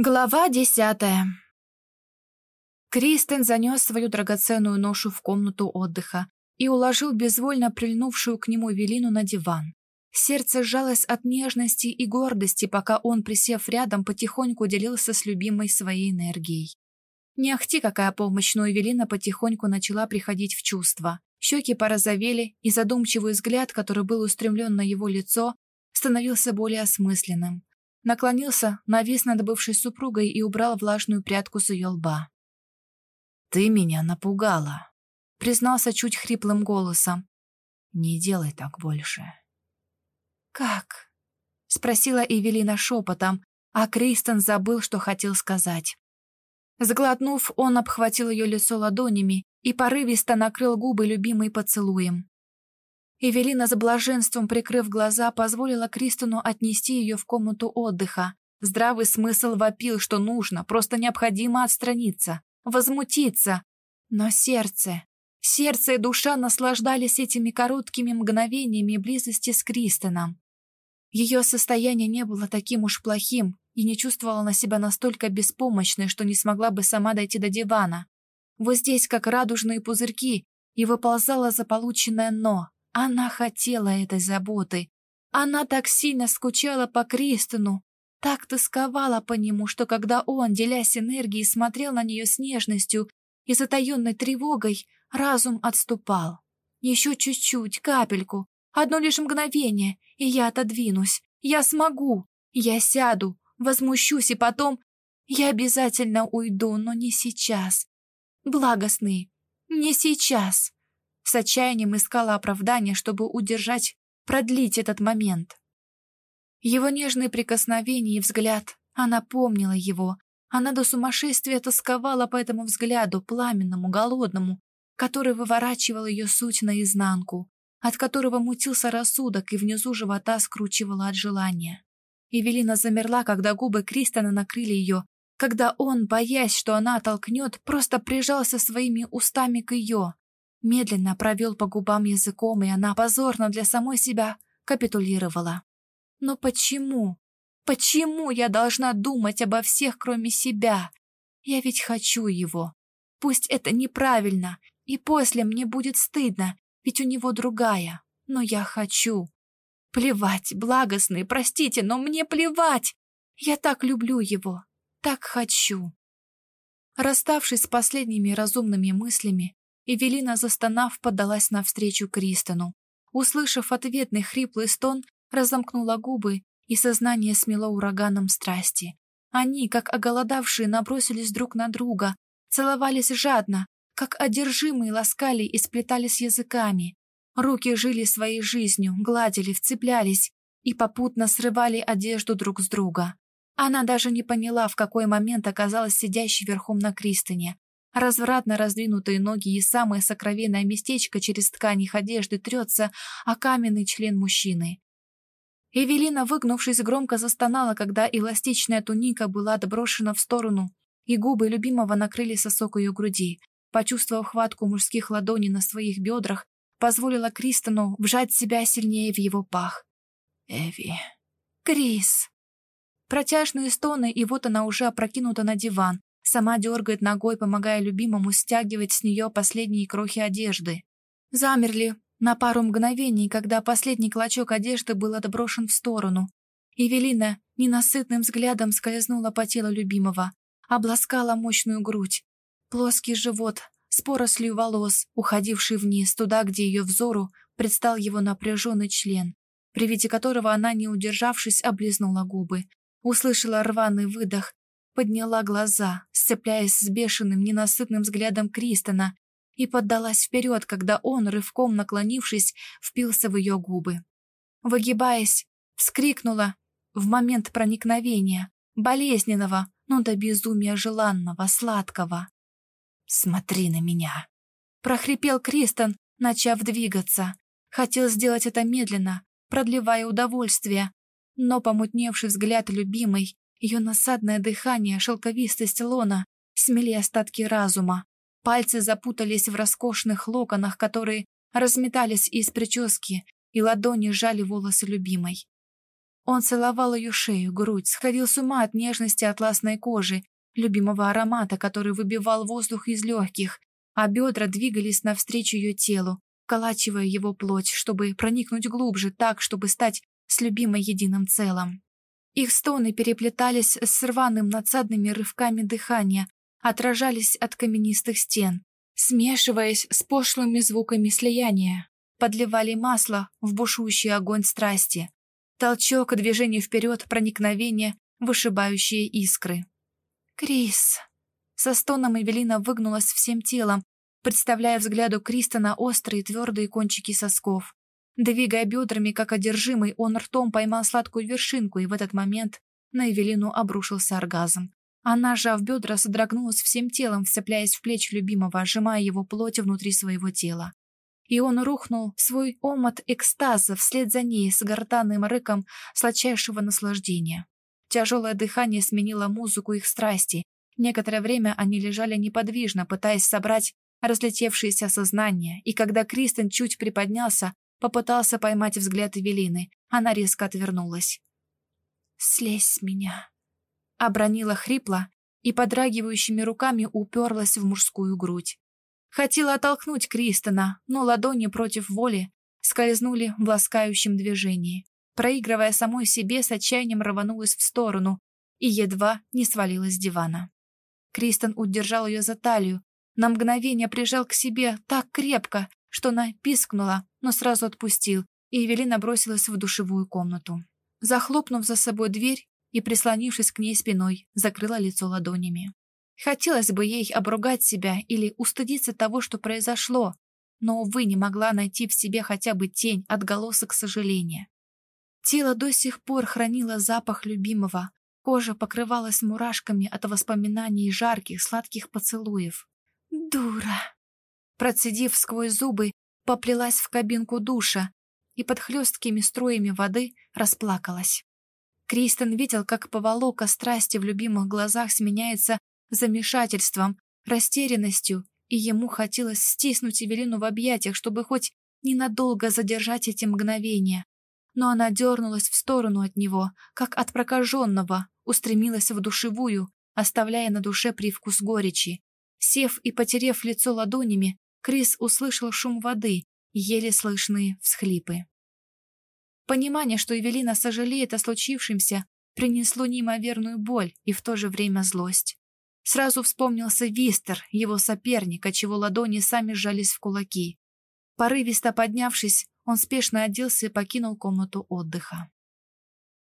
Глава десятая Кристен занес свою драгоценную ношу в комнату отдыха и уложил безвольно прильнувшую к нему Велину на диван. Сердце сжалось от нежности и гордости, пока он, присев рядом, потихоньку делился с любимой своей энергией. Не ахти, какая помощь, но Эвелина потихоньку начала приходить в чувство. Щеки порозовели, и задумчивый взгляд, который был устремлен на его лицо, становился более осмысленным наклонился, навис над бывшей супругой и убрал влажную прядку с ее лба. «Ты меня напугала», — признался чуть хриплым голосом. «Не делай так больше». «Как?» — спросила Эвелина шепотом, а Кристен забыл, что хотел сказать. Заглотнув, он обхватил ее лицо ладонями и порывисто накрыл губы любимой поцелуем. Эвелина с блаженством, прикрыв глаза, позволила Кристину отнести ее в комнату отдыха. Здравый смысл вопил, что нужно, просто необходимо отстраниться, возмутиться. Но сердце, сердце и душа наслаждались этими короткими мгновениями близости с Кристином. Ее состояние не было таким уж плохим и не чувствовала на себя настолько беспомощной, что не смогла бы сама дойти до дивана. Вот здесь, как радужные пузырьки, и выползала за полученное «но», она хотела этой заботы. Она так сильно скучала по Кристину, так тосковала по нему, что когда он, делясь энергией, смотрел на нее с нежностью и затаенной тревогой, разум отступал. Еще чуть-чуть, капельку, одно лишь мгновение, и я отодвинусь. Я смогу. Я сяду, возмущусь, и потом... Я обязательно уйду, но не сейчас. Благостный, не сейчас с отчаянием искала оправдания, чтобы удержать, продлить этот момент. Его нежные прикосновения и взгляд, она помнила его. Она до сумасшествия тосковала по этому взгляду, пламенному, голодному, который выворачивал ее суть наизнанку, от которого мутился рассудок и внизу живота скручивала от желания. Эвелина замерла, когда губы Кристона накрыли ее, когда он, боясь, что она оттолкнет, просто прижался своими устами к ее, Медленно провел по губам языком, и она позорно для самой себя капитулировала. Но почему? Почему я должна думать обо всех, кроме себя? Я ведь хочу его. Пусть это неправильно, и после мне будет стыдно, ведь у него другая. Но я хочу. Плевать, благостный, простите, но мне плевать. Я так люблю его, так хочу. Расставшись с последними разумными мыслями, Эвелина, застонав, подалась навстречу Кристону. Услышав ответный хриплый стон, разомкнула губы, и сознание смело ураганом страсти. Они, как оголодавшие, набросились друг на друга, целовались жадно, как одержимые ласкали и сплетались языками. Руки жили своей жизнью, гладили, вцеплялись и попутно срывали одежду друг с друга. Она даже не поняла, в какой момент оказалась сидящей верхом на Кристоне, Развратно раздвинутые ноги и самое сокровенное местечко через ткань их одежды трется о каменный член мужчины. Эвелина, выгнувшись, громко застонала, когда эластичная туника была отброшена в сторону, и губы любимого накрыли сосок ее груди. Почувствовав хватку мужских ладоней на своих бедрах, позволила Кристону вжать себя сильнее в его пах. «Эви...» «Крис...» Протяжные стоны, и вот она уже опрокинута на диван, Сама дергает ногой, помогая любимому стягивать с нее последние крохи одежды. Замерли на пару мгновений, когда последний клочок одежды был отброшен в сторону. Евелина ненасытным взглядом скользнула по телу любимого, обласкала мощную грудь, плоский живот с порослью волос, уходивший вниз, туда, где ее взору предстал его напряженный член, при виде которого она, не удержавшись, облизнула губы. Услышала рваный выдох подняла глаза, сцепляясь с бешеным, ненасытным взглядом Кристона, и поддалась вперед, когда он, рывком наклонившись, впился в ее губы. Выгибаясь, вскрикнула в момент проникновения, болезненного, но до безумия желанного, сладкого. «Смотри на меня!» — прохрипел Кристон, начав двигаться. Хотел сделать это медленно, продлевая удовольствие, но помутневший взгляд любимой ее насадное дыхание, шелковистость лона смели остатки разума. Пальцы запутались в роскошных локонах, которые разметались из прически, и ладони сжали волосы любимой. Он целовал ее шею, грудь, сходил с ума от нежности атласной кожи, любимого аромата, который выбивал воздух из легких, а бедра двигались навстречу ее телу, вколачивая его плоть, чтобы проникнуть глубже так, чтобы стать с любимой единым целым. Их стоны переплетались с рваным надсадными рывками дыхания, отражались от каменистых стен, смешиваясь с пошлыми звуками слияния, подливали масло в бушующий огонь страсти. Толчок, движение вперед, проникновение, вышибающие искры. «Крис!» Со стоном Эвелина выгнулась всем телом, представляя взгляду Кристона острые твердые кончики сосков. Двигая бедрами, как одержимый, он ртом поймал сладкую вершинку, и в этот момент на Эвелину обрушился оргазм. Она, сжав бедра, содрогнулась всем телом, вцепляясь в плечи любимого, сжимая его плоть внутри своего тела. И он рухнул в свой омот экстаза вслед за ней с гортанным рыком сладчайшего наслаждения. Тяжелое дыхание сменило музыку их страсти. Некоторое время они лежали неподвижно, пытаясь собрать разлетевшееся сознание, и когда Кристен чуть приподнялся, попытался поймать взгляд Эвелины, она резко отвернулась. «Слезь с меня!» Обронила хрипло и подрагивающими руками уперлась в мужскую грудь. Хотела оттолкнуть Кристона, но ладони против воли скользнули в ласкающем движении. Проигрывая самой себе, с отчаянием рванулась в сторону и едва не свалилась с дивана. Кристон удержал ее за талию, на мгновение прижал к себе так крепко, что она пискнула, но сразу отпустил, и Эвелина бросилась в душевую комнату. Захлопнув за собой дверь, и, прислонившись к ней спиной, закрыла лицо ладонями. Хотелось бы ей обругать себя или устыдиться того, что произошло, но, увы, не могла найти в себе хотя бы тень отголосок сожаления. Тело до сих пор хранило запах любимого, кожа покрывалась мурашками от воспоминаний жарких, сладких поцелуев. «Дура!» Процедив сквозь зубы, поплелась в кабинку душа и под хлесткими струями воды расплакалась. Кристен видел, как поволока страсти в любимых глазах сменяется замешательством, растерянностью, и ему хотелось стиснуть Эвелину в объятиях, чтобы хоть ненадолго задержать эти мгновения. Но она дернулась в сторону от него, как от прокаженного, устремилась в душевую, оставляя на душе привкус горечи. Сев и потерев лицо ладонями, Крис услышал шум воды и еле слышные всхлипы. Понимание, что Эвелина сожалеет о случившемся, принесло неимоверную боль и в то же время злость. Сразу вспомнился Вистер, его соперник, отчего ладони сами сжались в кулаки. Порывисто поднявшись, он спешно оделся и покинул комнату отдыха.